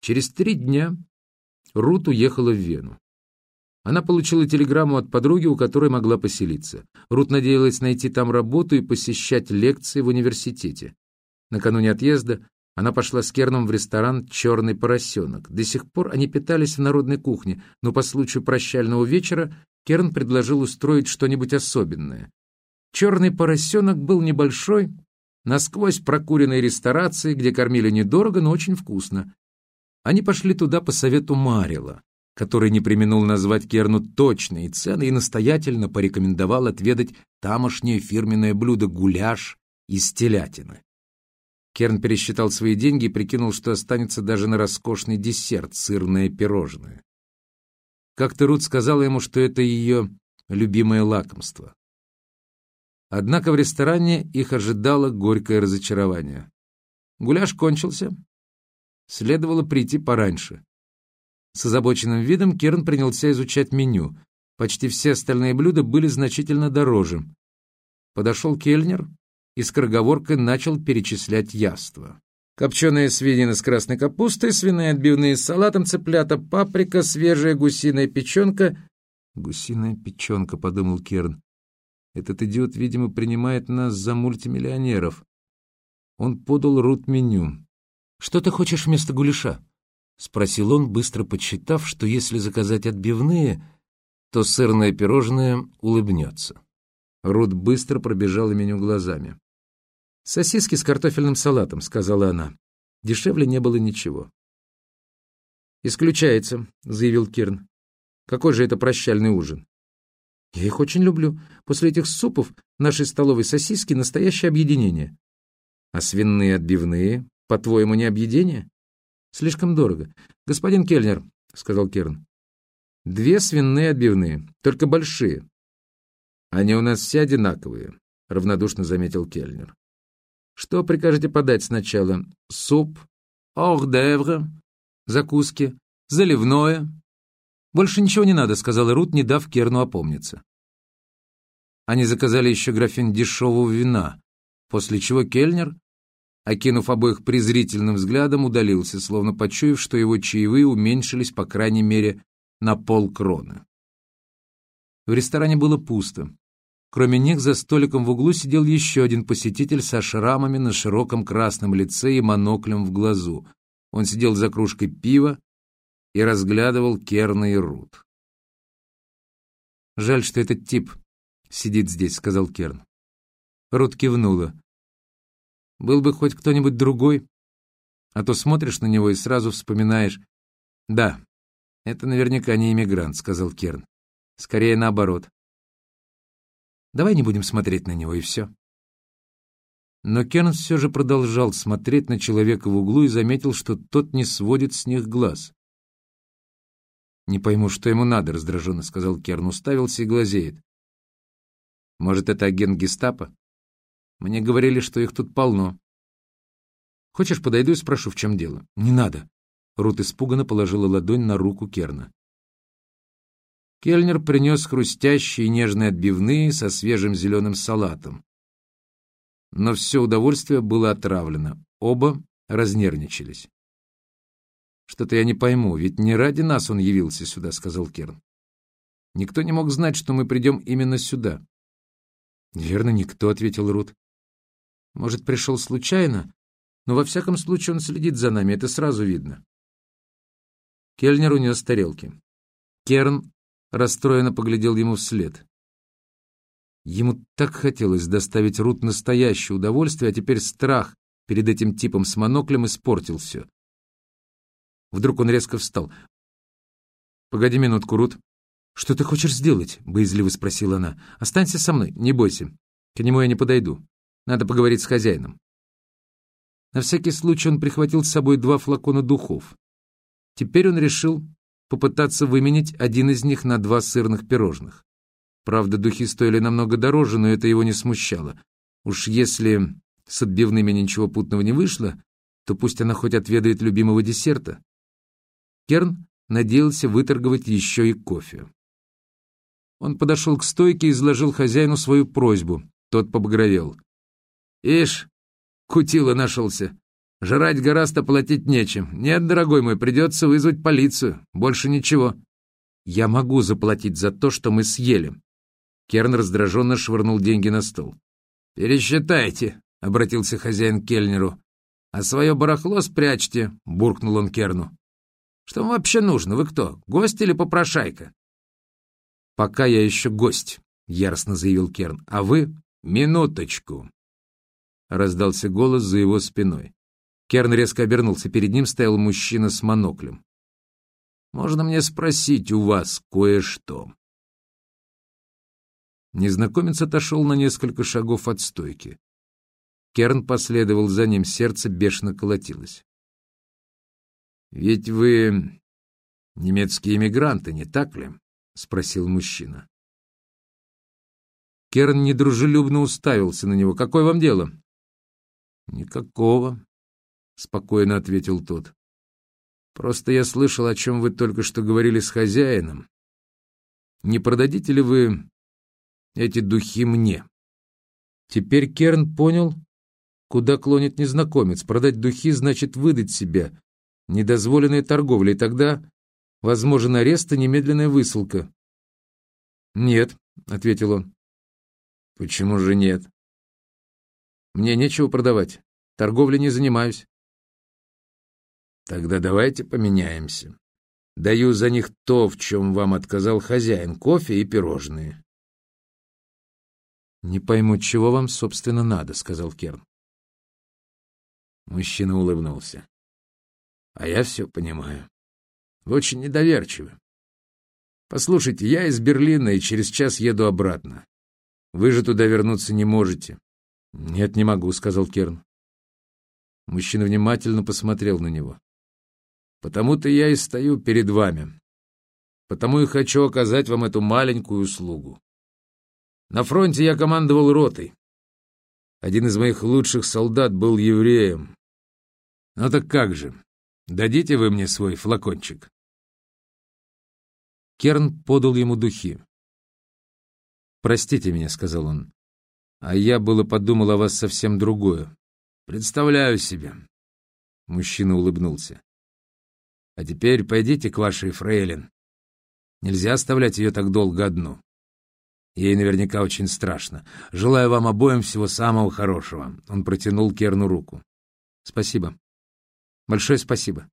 Через три дня Рут уехала в Вену. Она получила телеграмму от подруги, у которой могла поселиться. Рут надеялась найти там работу и посещать лекции в университете. Накануне отъезда она пошла с Керном в ресторан «Черный поросенок». До сих пор они питались в народной кухне, но по случаю прощального вечера Керн предложил устроить что-нибудь особенное. «Черный поросенок» был небольшой, насквозь прокуренной ресторацией, где кормили недорого, но очень вкусно. Они пошли туда по совету Марила, который не применул назвать Керну точные цены и настоятельно порекомендовал отведать тамошнее фирменное блюдо гуляш из телятины. Керн пересчитал свои деньги и прикинул, что останется даже на роскошный десерт — сырное пирожное. Как-то Рут сказала ему, что это ее любимое лакомство. Однако в ресторане их ожидало горькое разочарование. Гуляш кончился. Следовало прийти пораньше. С озабоченным видом Керн принялся изучать меню. Почти все остальные блюда были значительно дороже. Подошел кельнер и скороговоркой начал перечислять яства. Копченые свинины с красной капустой, свиные отбивные с салатом, цыплята, паприка, свежая гусиная печенка. «Гусиная печенка», — подумал Керн. «Этот идиот, видимо, принимает нас за мультимиллионеров». Он подал Рут меню. «Что ты хочешь вместо гуляша?» — спросил он, быстро подсчитав, что если заказать отбивные, то сырное пирожное улыбнется. Рут быстро пробежала меню глазами. «Сосиски с картофельным салатом», — сказала она. Дешевле не было ничего. «Исключается», — заявил Кирн. «Какой же это прощальный ужин?» «Я их очень люблю. После этих супов нашей столовой сосиски — настоящее объединение». «А свиные отбивные, по-твоему, не объединение?» «Слишком дорого. Господин Кельнер», — сказал Керн, — «две свиные отбивные, только большие». «Они у нас все одинаковые», — равнодушно заметил Кельнер. Что прикажете подать сначала? Суп, ордевре, закуски, заливное? Больше ничего не надо, сказала Рут, не дав Керну опомниться. Они заказали еще графин дешевого вина, после чего Кельнер, окинув обоих презрительным взглядом, удалился, словно почуяв, что его чаевые уменьшились, по крайней мере, на полкроны. В ресторане было пусто. Кроме них за столиком в углу сидел еще один посетитель со шрамами на широком красном лице и моноклем в глазу. Он сидел за кружкой пива и разглядывал Керна и Рут. «Жаль, что этот тип сидит здесь», — сказал Керн. Рут кивнула. «Был бы хоть кто-нибудь другой, а то смотришь на него и сразу вспоминаешь...» «Да, это наверняка не иммигрант», — сказал Керн. «Скорее наоборот. Давай не будем смотреть на него, и все. Но Керн все же продолжал смотреть на человека в углу и заметил, что тот не сводит с них глаз. «Не пойму, что ему надо», — раздраженно сказал Керн, уставился и глазеет. «Может, это агент гестапо? Мне говорили, что их тут полно». «Хочешь, подойду и спрошу, в чем дело?» «Не надо». Рут испуганно положила ладонь на руку Керна. Кельнер принес хрустящие нежные отбивные со свежим зеленым салатом. Но все удовольствие было отравлено. Оба разнервничались. «Что-то я не пойму, ведь не ради нас он явился сюда», — сказал Керн. «Никто не мог знать, что мы придем именно сюда». «Верно, никто», — ответил Рут. «Может, пришел случайно, но во всяком случае он следит за нами, это сразу видно». Кельнер унес тарелки. Керн расстроенно поглядел ему вслед. Ему так хотелось доставить Рут настоящее удовольствие, а теперь страх перед этим типом с моноклем испортил все. Вдруг он резко встал. «Погоди минутку, Рут. Что ты хочешь сделать?» — боязливо спросила она. «Останься со мной, не бойся. К нему я не подойду. Надо поговорить с хозяином». На всякий случай он прихватил с собой два флакона духов. Теперь он решил попытаться выменить один из них на два сырных пирожных. Правда, духи стоили намного дороже, но это его не смущало. Уж если с отбивными ничего путного не вышло, то пусть она хоть отведает любимого десерта. Керн надеялся выторговать еще и кофе. Он подошел к стойке и изложил хозяину свою просьбу. Тот побагровел. «Ишь, кутила нашелся. Жрать гораздо платить нечем. Нет, дорогой мой, придется вызвать полицию. Больше ничего. Я могу заплатить за то, что мы съели. Керн раздраженно швырнул деньги на стол. «Пересчитайте», — обратился хозяин к Кельнеру. «А свое барахло спрячьте», — буркнул он Керну. «Что вам вообще нужно? Вы кто, гость или попрошайка?» «Пока я еще гость», — яростно заявил Керн. «А вы...» «Минуточку», — раздался голос за его спиной. Керн резко обернулся. Перед ним стоял мужчина с моноклем. «Можно мне спросить у вас кое-что?» Незнакомец отошел на несколько шагов от стойки. Керн последовал за ним, сердце бешено колотилось. «Ведь вы немецкие эмигранты, не так ли?» — спросил мужчина. Керн недружелюбно уставился на него. «Какое вам дело?» «Никакого», — спокойно ответил тот. «Просто я слышал, о чем вы только что говорили с хозяином. Не продадите ли вы эти духи мне?» Теперь Керн понял, куда клонит незнакомец. Продать духи значит выдать себя, недозволенной торговлей, тогда возможен арест и немедленная высылка. «Нет», — ответил он. «Почему же нет?» «Мне нечего продавать. Торговлей не занимаюсь». Тогда давайте поменяемся. Даю за них то, в чем вам отказал хозяин, кофе и пирожные. «Не пойму, чего вам, собственно, надо», — сказал Керн. Мужчина улыбнулся. «А я все понимаю. Вы очень недоверчивы. Послушайте, я из Берлина и через час еду обратно. Вы же туда вернуться не можете». «Нет, не могу», — сказал Керн. Мужчина внимательно посмотрел на него. Потому-то я и стою перед вами. Потому и хочу оказать вам эту маленькую услугу. На фронте я командовал ротой. Один из моих лучших солдат был евреем. Ну так как же, дадите вы мне свой флакончик?» Керн подал ему духи. «Простите меня», — сказал он, — «а я было подумал о вас совсем другое. Представляю себе». Мужчина улыбнулся. А теперь пойдите к вашей фрейлин. Нельзя оставлять ее так долго одну. Ей наверняка очень страшно. Желаю вам обоим всего самого хорошего. Он протянул Керну руку. Спасибо. Большое спасибо.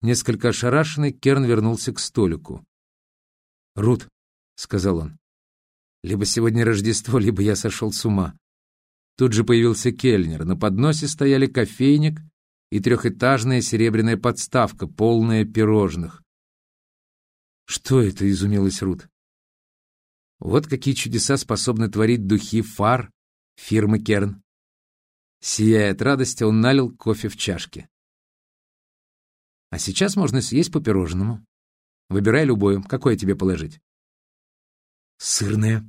Несколько ошарашенный, Керн вернулся к столику. «Рут», — сказал он, — «либо сегодня Рождество, либо я сошел с ума». Тут же появился кельнер. На подносе стояли кофейник и трехэтажная серебряная подставка, полная пирожных. «Что это?» — изумилась Рут. «Вот какие чудеса способны творить духи фар фирмы Керн». Сияя от радости, он налил кофе в чашке. «А сейчас можно съесть по пирожному. Выбирай любое. Какое тебе положить?» «Сырное.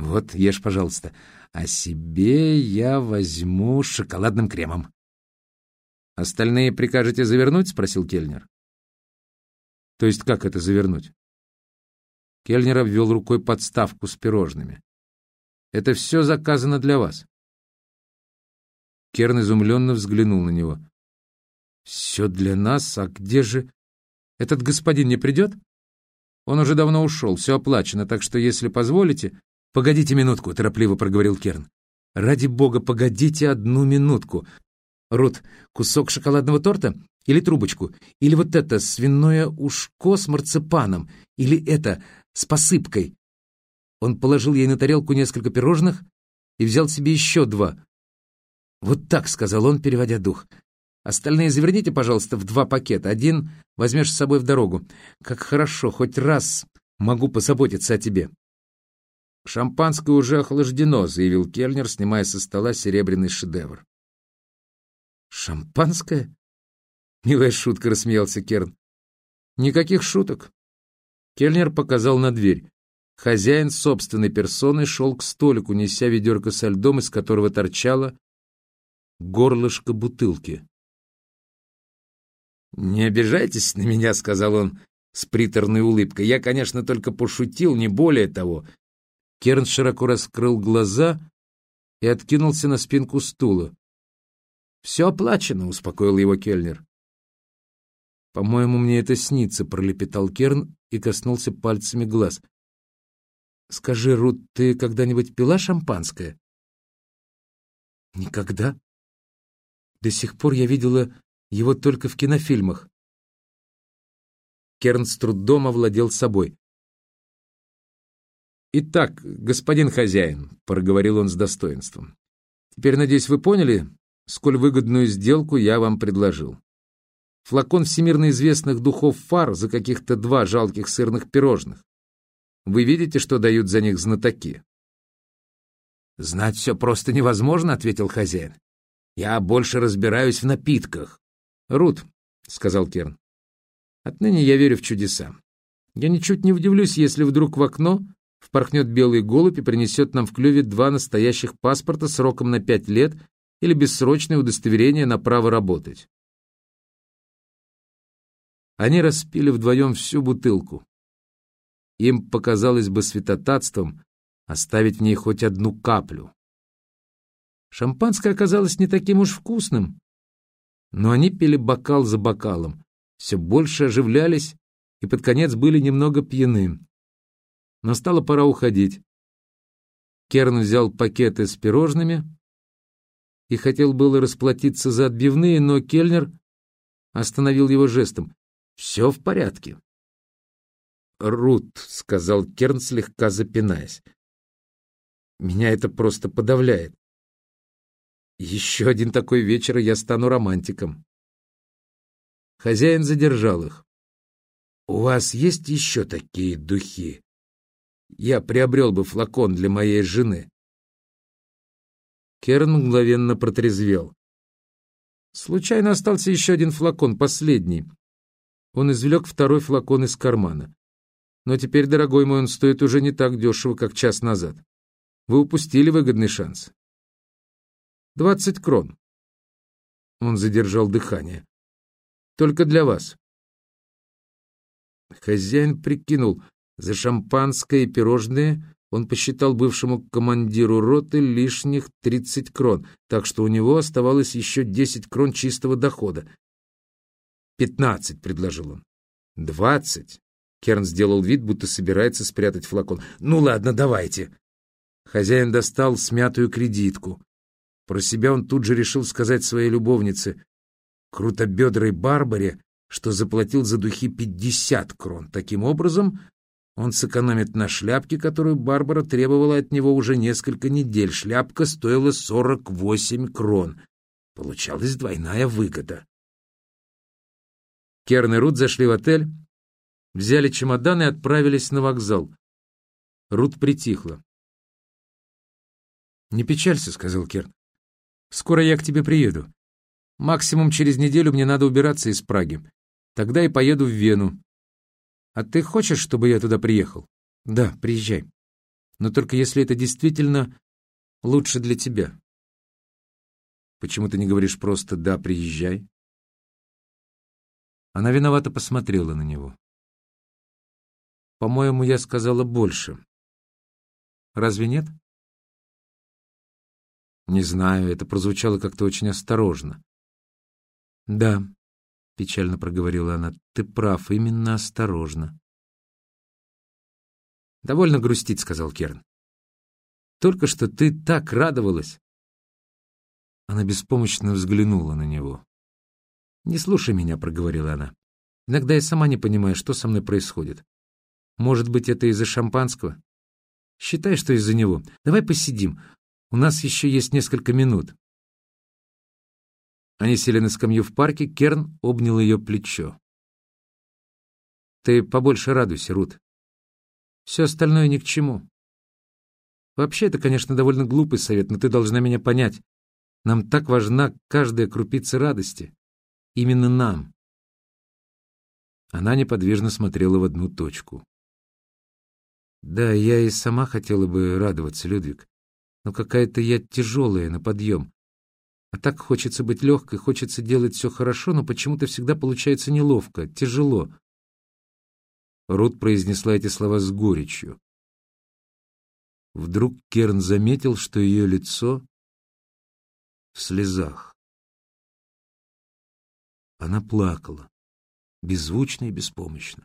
Вот, ешь, пожалуйста. А себе я возьму шоколадным кремом». «Остальные прикажете завернуть?» — спросил Кельнер. «То есть как это завернуть?» Кельнер обвел рукой подставку с пирожными. «Это все заказано для вас». Керн изумленно взглянул на него. «Все для нас? А где же... Этот господин не придет?» «Он уже давно ушел, все оплачено, так что, если позволите...» «Погодите минутку», — торопливо проговорил Керн. «Ради бога, погодите одну минутку. Рут, кусок шоколадного торта? Или трубочку? Или вот это, свиное ушко с марципаном? Или это, с посыпкой?» Он положил ей на тарелку несколько пирожных и взял себе еще два. «Вот так», — сказал он, переводя дух. «Остальные заверните, пожалуйста, в два пакета. Один возьмешь с собой в дорогу. Как хорошо, хоть раз могу позаботиться о тебе». «Шампанское уже охлаждено», — заявил Кельнер, снимая со стола серебряный шедевр. «Шампанское?» Милая шутка, рассмеялся Керн. «Никаких шуток». Кельнер показал на дверь. Хозяин собственной персоной шел к столику, неся ведерко со льдом, из которого торчало горлышко бутылки. «Не обижайтесь на меня», — сказал он с приторной улыбкой. «Я, конечно, только пошутил, не более того». Керн широко раскрыл глаза и откинулся на спинку стула. «Все оплачено», — успокоил его Кельнер. «По-моему, мне это снится», — пролепетал Керн и коснулся пальцами глаз. «Скажи, Рут, ты когда-нибудь пила шампанское?» «Никогда. До сих пор я видела его только в кинофильмах». Керн с трудом овладел собой. «Итак, господин хозяин», — проговорил он с достоинством, — «теперь, надеюсь, вы поняли, сколь выгодную сделку я вам предложил. Флакон всемирно известных духов фар за каких-то два жалких сырных пирожных. Вы видите, что дают за них знатоки?» «Знать все просто невозможно», — ответил хозяин. «Я больше разбираюсь в напитках». «Рут», — сказал Керн, — «отныне я верю в чудеса. Я ничуть не удивлюсь, если вдруг в окно впорхнет белый голубь и принесет нам в клюве два настоящих паспорта сроком на пять лет или бессрочное удостоверение на право работать. Они распили вдвоем всю бутылку. Им показалось бы святотатством оставить в ней хоть одну каплю. Шампанское оказалось не таким уж вкусным, но они пили бокал за бокалом, все больше оживлялись и под конец были немного пьяны. Настала пора уходить. Керн взял пакеты с пирожными и хотел было расплатиться за отбивные, но Кельнер остановил его жестом. «Все в порядке». «Рут», — сказал Керн, слегка запинаясь. «Меня это просто подавляет. Еще один такой вечер, и я стану романтиком». Хозяин задержал их. «У вас есть еще такие духи?» Я приобрел бы флакон для моей жены. Керн мгновенно протрезвел. Случайно остался еще один флакон, последний. Он извлек второй флакон из кармана. Но теперь, дорогой мой, он стоит уже не так дешево, как час назад. Вы упустили выгодный шанс. Двадцать крон. Он задержал дыхание. Только для вас. Хозяин прикинул, за шампанское и пирожные он посчитал бывшему командиру роты лишних 30 крон, так что у него оставалось еще 10 крон чистого дохода. «Пятнадцать», — предложил он. «Двадцать». Керн сделал вид, будто собирается спрятать флакон. «Ну ладно, давайте». Хозяин достал смятую кредитку. Про себя он тут же решил сказать своей любовнице, крутобедрой Барбаре, что заплатил за духи пятьдесят крон. Таким образом, он сэкономит на шляпке, которую Барбара требовала от него уже несколько недель. Шляпка стоила 48 крон. Получалась двойная выгода. Керн и Рут зашли в отель, взяли чемодан и отправились на вокзал. Рут притихла. «Не печалься», — сказал Керн. «Скоро я к тебе приеду. Максимум через неделю мне надо убираться из Праги. Тогда и поеду в Вену. А ты хочешь, чтобы я туда приехал? Да, приезжай. Но только если это действительно лучше для тебя. Почему ты не говоришь просто «да, приезжай»? Она виновато посмотрела на него. По-моему, я сказала больше. Разве нет? Не знаю, это прозвучало как-то очень осторожно. Да, печально проговорила она. Ты прав, именно осторожно. Довольно грустить, сказал Керн. Только что ты так радовалась. Она беспомощно взглянула на него. «Не слушай меня», — проговорила она. «Иногда я сама не понимаю, что со мной происходит. Может быть, это из-за шампанского? Считай, что из-за него. Давай посидим. У нас еще есть несколько минут». Они сели на скамью в парке, Керн обнял ее плечо. «Ты побольше радуйся, Рут. Все остальное ни к чему. Вообще, это, конечно, довольно глупый совет, но ты должна меня понять. Нам так важна каждая крупица радости. Именно нам». Она неподвижно смотрела в одну точку. «Да, я и сама хотела бы радоваться, Людвиг, но какая-то я тяжелая на подъем. А так хочется быть легкой, хочется делать все хорошо, но почему-то всегда получается неловко, тяжело. Рут произнесла эти слова с горечью. Вдруг Керн заметил, что ее лицо в слезах. Она плакала, беззвучно и беспомощно.